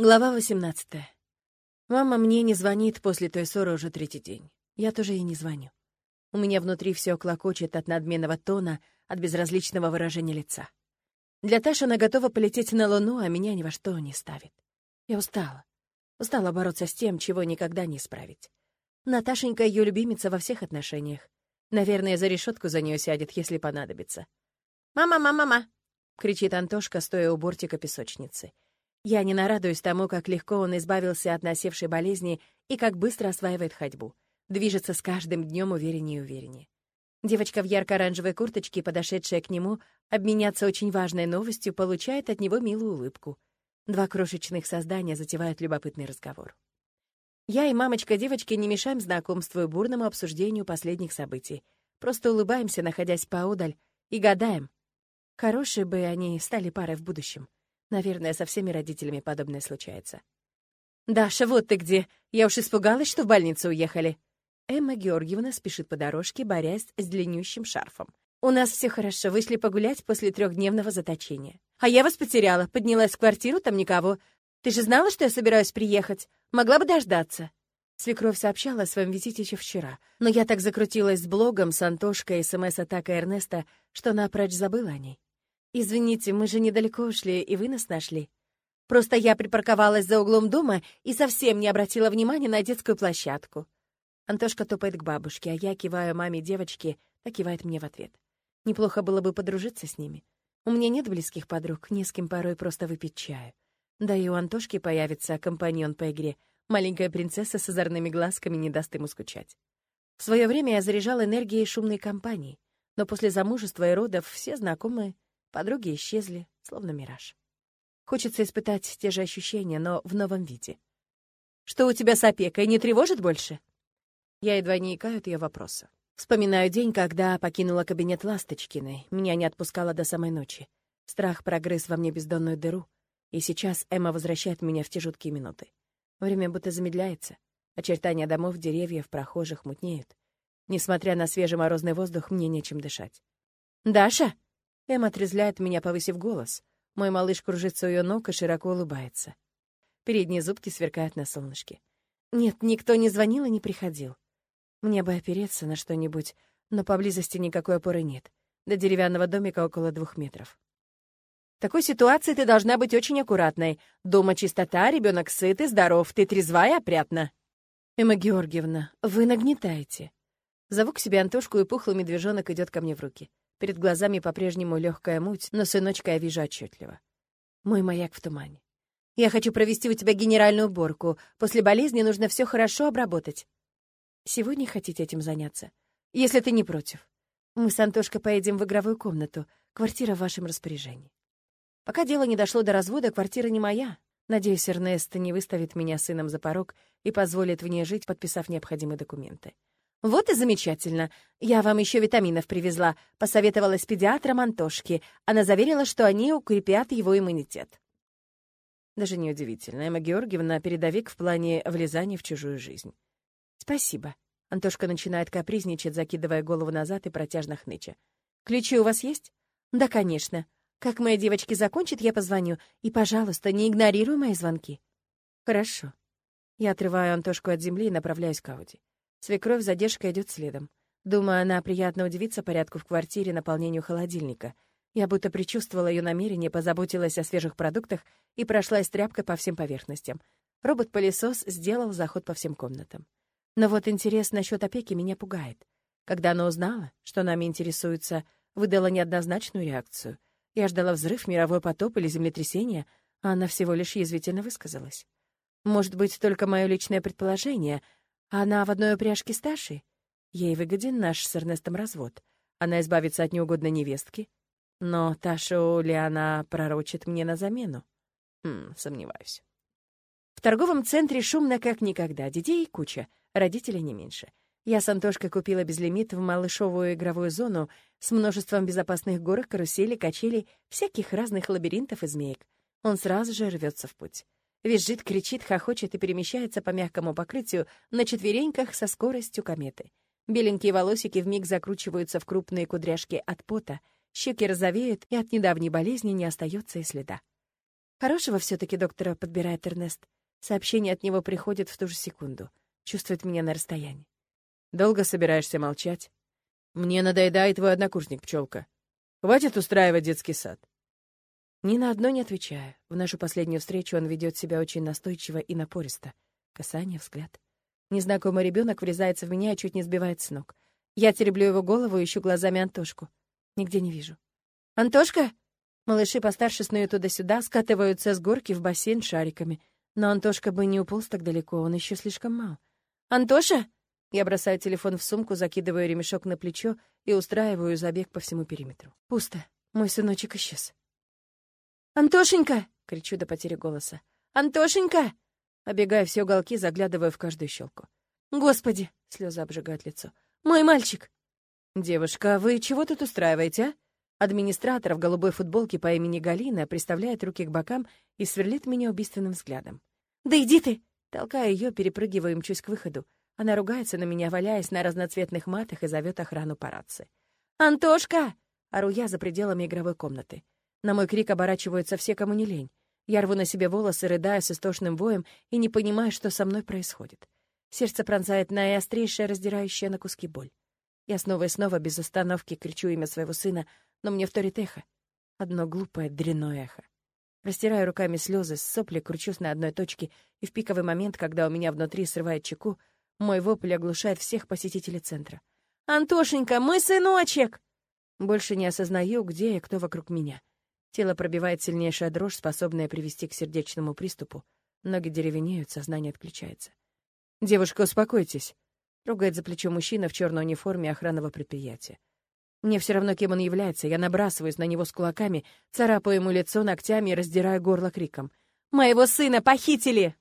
Глава 18. Мама мне не звонит после той ссоры уже третий день. Я тоже ей не звоню. У меня внутри все клокочет от надменного тона, от безразличного выражения лица. Для Таши она готова полететь на Луну, а меня ни во что не ставит. Я устала. Устала бороться с тем, чего никогда не исправить. Наташенька — ее любимица во всех отношениях. Наверное, за решетку за нее сядет, если понадобится. «Мама, мама, мама!» — кричит Антошка, стоя у бортика песочницы. Я не нарадуюсь тому, как легко он избавился от насевшей болезни и как быстро осваивает ходьбу. Движется с каждым днем увереннее и увереннее. Девочка в ярко-оранжевой курточке, подошедшая к нему, обменяться очень важной новостью, получает от него милую улыбку. Два крошечных создания затевают любопытный разговор. Я и мамочка девочки не мешаем знакомству и бурному обсуждению последних событий. Просто улыбаемся, находясь поодаль, и гадаем, хорошие бы они стали парой в будущем. Наверное, со всеми родителями подобное случается. «Даша, вот ты где! Я уж испугалась, что в больницу уехали!» Эмма Георгиевна спешит по дорожке, борясь с длиннющим шарфом. «У нас все хорошо, вышли погулять после трехдневного заточения. А я вас потеряла, поднялась в квартиру, там никого. Ты же знала, что я собираюсь приехать? Могла бы дождаться». Свекровь сообщала о своем визите еще вчера, но я так закрутилась с блогом, с Антошкой, смс-атакой Эрнеста, что напрочь забыла о ней. «Извините, мы же недалеко ушли, и вы нас нашли. Просто я припарковалась за углом дома и совсем не обратила внимания на детскую площадку». Антошка топает к бабушке, а я киваю маме девочки, так кивает мне в ответ. Неплохо было бы подружиться с ними. У меня нет близких подруг, не с кем порой просто выпить чаю. Да и у Антошки появится компаньон по игре. Маленькая принцесса с озорными глазками не даст ему скучать. В свое время я заряжал энергией шумной компании, но после замужества и родов все знакомые Подруги исчезли, словно мираж. Хочется испытать те же ощущения, но в новом виде. «Что у тебя с опекой, не тревожит больше?» Я едва не икаю от ее вопроса. Вспоминаю день, когда покинула кабинет Ласточкиной. Меня не отпускала до самой ночи. Страх прогрыз во мне бездонную дыру. И сейчас Эмма возвращает меня в те жуткие минуты. Время будто замедляется. Очертания домов, деревьев, прохожих мутнеют. Несмотря на свежий морозный воздух, мне нечем дышать. «Даша!» Эм отрезляет меня, повысив голос. Мой малыш кружится у ее ног и широко улыбается. Передние зубки сверкают на солнышке. Нет, никто не звонил и не приходил. Мне бы опереться на что-нибудь, но поблизости никакой опоры нет. До деревянного домика около двух метров. В такой ситуации ты должна быть очень аккуратной. Дома чистота, ребенок сыт и здоров, ты трезвая и опрятна. Эмма Георгиевна, вы нагнетаете. Зову к себе Антошку, и пухлый медвежонок идет ко мне в руки. Перед глазами по-прежнему легкая муть, но сыночка я вижу отчетливо. Мой маяк в тумане. Я хочу провести у тебя генеральную уборку. После болезни нужно все хорошо обработать. Сегодня хотите этим заняться? Если ты не против. Мы с Антошкой поедем в игровую комнату. Квартира в вашем распоряжении. Пока дело не дошло до развода, квартира не моя. Надеюсь, Эрнест не выставит меня сыном за порог и позволит в ней жить, подписав необходимые документы. «Вот и замечательно. Я вам еще витаминов привезла», — посоветовала с педиатром Антошки. Она заверила, что они укрепят его иммунитет. Даже неудивительно. Эмма Георгиевна — передовик в плане влезания в чужую жизнь. «Спасибо». Антошка начинает капризничать, закидывая голову назад и протяжно хныча. «Ключи у вас есть?» «Да, конечно. Как мои девочки закончат, я позвоню. И, пожалуйста, не игнорируй мои звонки». «Хорошо». Я отрываю Антошку от земли и направляюсь к Ауди. Свекровь задержка идет следом. Думаю, она приятно удивится порядку в квартире, наполнению холодильника. Я будто предчувствовала ее намерение, позаботилась о свежих продуктах и прошлась тряпкой по всем поверхностям. Робот-пылесос сделал заход по всем комнатам. Но вот интерес насчет опеки меня пугает. Когда она узнала, что нами интересуется, выдала неоднозначную реакцию. Я ждала взрыв, мировой потоп или землетрясение, а она всего лишь язвительно высказалась. Может быть, только мое личное предположение — она в одной упряжке старшей? Ей выгоден наш с Эрнестом развод. Она избавится от неугодной невестки. Но Ташу ли она пророчит мне на замену? Хм, сомневаюсь. В торговом центре шумно как никогда. Детей куча, родителей не меньше. Я с Антошкой купила безлимит в малышовую игровую зону с множеством безопасных горок, каруселей, качелей, всяких разных лабиринтов и змеек. Он сразу же рвется в путь. Визжит, кричит, хохочет и перемещается по мягкому покрытию на четвереньках со скоростью кометы. Беленькие волосики вмиг закручиваются в крупные кудряшки от пота, щеки розовеют, и от недавней болезни не остается и следа. Хорошего все таки доктора подбирает Эрнест. Сообщение от него приходит в ту же секунду. Чувствует меня на расстоянии. Долго собираешься молчать? Мне надоедает твой однокурсник, пчелка. Хватит устраивать детский сад. Ни на одно не отвечаю. В нашу последнюю встречу он ведет себя очень настойчиво и напористо. Касание, взгляд. Незнакомый ребенок врезается в меня и чуть не сбивает с ног. Я тереблю его голову и ищу глазами Антошку. Нигде не вижу. «Антошка!» Малыши постарше снуют туда-сюда, скатываются с горки в бассейн шариками. Но Антошка бы не уполз так далеко, он еще слишком мал. «Антоша!» Я бросаю телефон в сумку, закидываю ремешок на плечо и устраиваю забег по всему периметру. Пусто. Мой сыночек исчез. «Антошенька!» — кричу до потери голоса. «Антошенька!» Обегая все уголки, заглядываю в каждую щелку. «Господи!» — слезы обжигают лицо. «Мой мальчик!» «Девушка, вы чего тут устраиваете, а?» Администратор в голубой футболке по имени Галина приставляет руки к бокам и сверлит меня убийственным взглядом. «Да иди ты!» Толкаю ее, перепрыгиваю и мчусь к выходу. Она ругается на меня, валяясь на разноцветных матах, и зовет охрану по рации. «Антошка!» — ору я за пределами игровой комнаты. На мой крик оборачиваются все, кому не лень. Я рву на себе волосы, рыдая с истошным воем и не понимаю, что со мной происходит. Сердце пронзает наиострейшая, раздирающая на куски боль. Я снова и снова без остановки кричу имя своего сына, но мне вторит эхо. Одно глупое, дрянное эхо. Растираю руками слезы, сопли, кручусь на одной точке, и в пиковый момент, когда у меня внутри срывает чеку, мой вопль оглушает всех посетителей центра. «Антошенька, мой сыночек!» Больше не осознаю, где и кто вокруг меня. Тело пробивает сильнейшая дрожь, способная привести к сердечному приступу. Ноги деревенеют, сознание отключается. «Девушка, успокойтесь!» — ругает за плечо мужчина в черной униформе охранного предприятия. Мне все равно, кем он является. Я набрасываюсь на него с кулаками, царапаю ему лицо ногтями и раздираю горло криком. «Моего сына похитили!»